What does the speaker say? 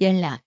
연락